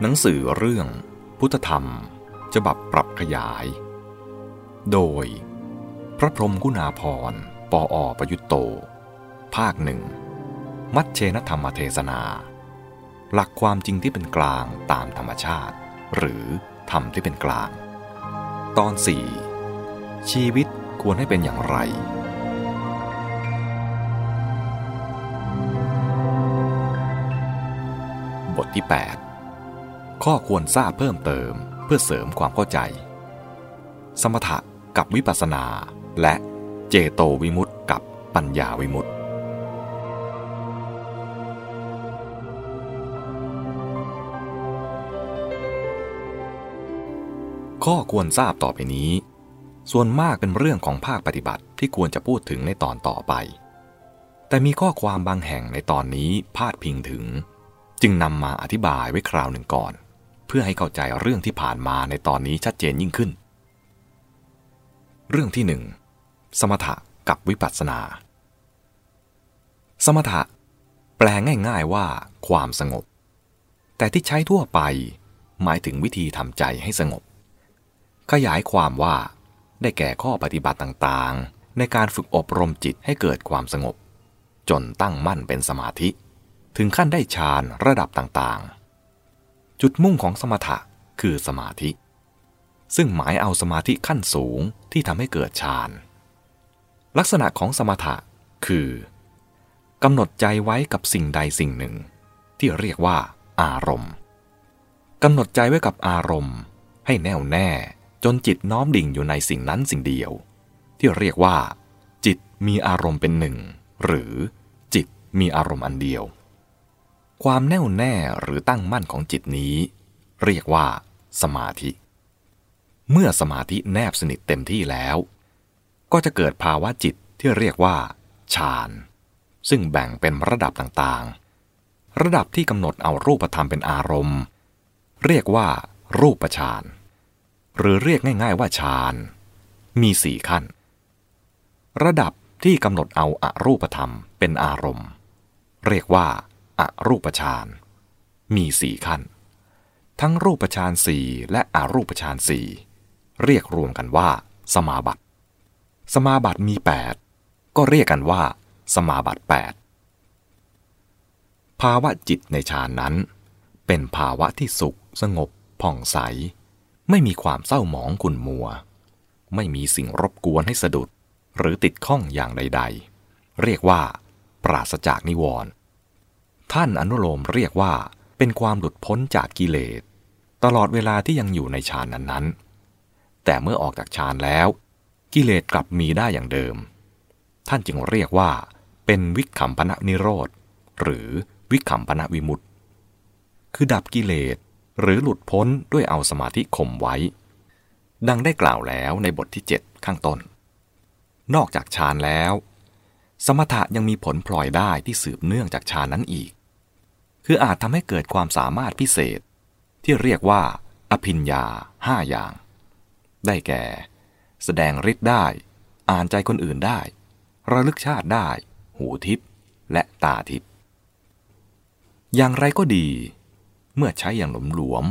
หนังสือเรื่อง พุทธธรรมฉบับปรับขยาย โดย พระพรมกุณาพรปออประยุตโต ภาคหนึ่ง มัชเชนธรรมเทศนา หลักความจริงที่เป็นกลางตามธรรมชาติ หรือธรรมที่เป็นกลาง ตอนสี่ชีวิตควรให้เป็นอย่างไรบทที่ 8 ข้อควรทราบเพิ่มเติมเพื่อเสริมความเข้าใจ สมถะกับวิปัสสนา และเจโตวิมุตติกับปัญญาวิมุตติข้อควรทราบต่อไปนี้ ส่วนมากเป็นเรื่องของภาคปฏิบัติที่ควรจะพูดถึงในตอนต่อไป แต่มีข้อความบางแห่งในตอนนี้พาดพิงถึง จึงนำมาอธิบายไว้คราวหนึ่งก่อน พื่อให้เข้าใจเรื่องที่ผ่านมาในตอนนี้ชัดเจนยิ่งขึ้น เรื่องที่หนึ่งสมถะกับวิปัสสนา สมถะ แปลง่าย ๆว่าความสงบ แต่ที่ใช้ทั่วไปหมายถึงวิธีทำใจให้สงบ ขยายความว่าได้แก่ข้อปฏิบัติต่างๆ ในการฝึกอบรมจิตให้เกิดความสงบ จนตั้งมั่นเป็นสมาธิ ถึงขั้นได้ฌานระดับต่างๆ จุดมุ่งของสมถะคือสมาธิ ซึ่งหมายเอาสมาธิขั้นสูงที่ทำให้เกิดฌาน ลักษณะของสมถะคือกำหนดใจไว้กับสิ่งใดสิ่งหนึ่ง ที่เรียกว่า อารมณ์กำหนดใจไว้กับอารมณ์ ให้แน่วแน่จนจิตน้อมดิ่งอยู่ในสิ่งนั้นสิ่งเดียว ที่เรียกว่า จิตมีอารมณ์เป็นหนึ่ง หรือจิตมีอารมณ์อันเดียว ความแน่วแน่หรือตั้งมั่นของจิตนี้ เรียกว่า สมาธิ เมื่อสมาธิแนบสนิทเต็มที่แล้ว ก็จะเกิดภาวะจิตที่เรียกว่าฌานซึ่งแบ่งเป็นระดับต่างๆ ระดับที่กำหนดเอารูปธรรมเป็นอารมณ์ เรียกว่า รูปฌานหรือเรียกง่ายๆว่าฌานมีสี่ขั้น ระดับที่กำหนดเอาอารูปธรรมเป็นอารมณ์ เรียกว่า อารูปฌานมีสี่ขั้น ทั้งรูปฌานสี่และอารูปฌานสี่เรียกรวมกันว่า สมาบัติ สมาบัติมี 8 ก็เรียกกันว่า สมาบัติ 8 ภาวะจิตในฌานนั้น เป็นภาวะที่สุข สงบผ่องใส ไม่มีความเศร้าหมองขุ่นมัว ไม่มีสิ่งรบกวนให้สะดุด หรือติดข้องอย่างใด ๆ เรียกว่า ปราศจากนิวรณ์ ท่านอนุโลมเรียกว่า เป็นความหลุดพ้นจากกิเลส ตลอดเวลาที่ยังอยู่ในฌานนั้นๆ แต่เมื่อออกจากฌานแล้ว กิเลสกลับมีได้อย่างเดิม ท่านจึงเรียกว่า เป็นวิขำพนะนิโรธ หรือวิขำพนะวิมุตตคือดับกิเลสหรือหลุดพ้นด้วยเอาสมาธิข่มไว้ ดังได้กล่าวแล้วในบทที่ 7 ข้างต้น นอกจากฌานแล้ว สมถะยังมีผลพลอยได้ที่สืบเนื่องจากฌานนั้นอีก คืออาจทำให้เกิดความสามารถพิเศษ ที่เรียกว่า อภิญญาห้าอย่าง ได้แก่ แสดงฤทธิ์ได้ อ่านใจคนอื่นได้ ระลึกชาติได้ หูทิพย์และตาทิพย์อย่างไรก็ดี เมื่อใช้อย่างหลมหลวม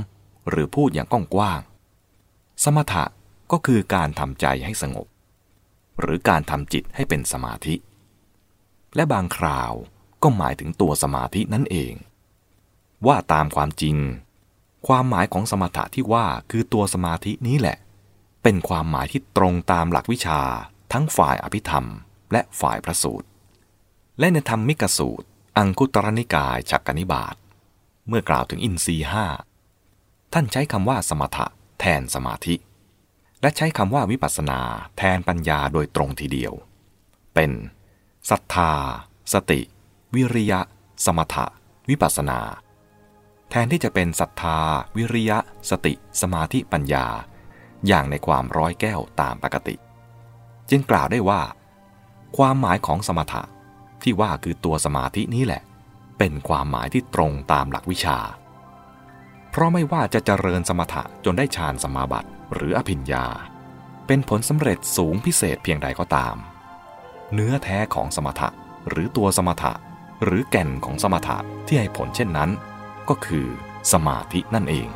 หรือพูดอย่างกว้างๆสมถะก็คือการทำใจให้สงบ หรือการทำจิตให้เป็นสมาธิ และบางคราวก็หมายถึงตัวสมาธินั่นเอง ว่าตามความจริง ความหมายของสมถะที่ว่าคือตัวสมาธินี้แหละ เป็นความหมายที่ตรงตามหลักวิชา ทั้งฝ่ายอภิธรรม และฝ่ายพระสูตร และในธรรมมิกสูตร อังคุตรนิกายฉักกนิบาตเมื่อกล่าวถึงอินทรีห้าท่านใช้คำว่าสมถะแทนสมาธิ และใช้คำว่าวิปัสนาแทนปัญญาโดยตรงทีเดียว เป็น ศรัทธา สติ วิริยะ สมถะ วิปัสนา แทนที่จะเป็นศรัทธา วิริยะ สติ สมาธิปัญญา อย่างในความร้อยแก้วตามปกติ จึงกล่าวได้ว่า ความหมายของสมถะที่ว่าคือตัวสมาธินี้แหละ เป็นความหมายที่ตรงตามหลักวิชา เพราะไม่ว่าจะเจริญสมถะจนได้ฌานสมาบัติหรืออภิญญา เป็นผลสำเร็จสูงพิเศษเพียงใดก็ตาม เนื้อแท้ของสมถะ หรือตัวสมถะ หรือแก่นของสมถะที่ให้ผลเช่นนั้น ก็คือสมาธินั่นเอง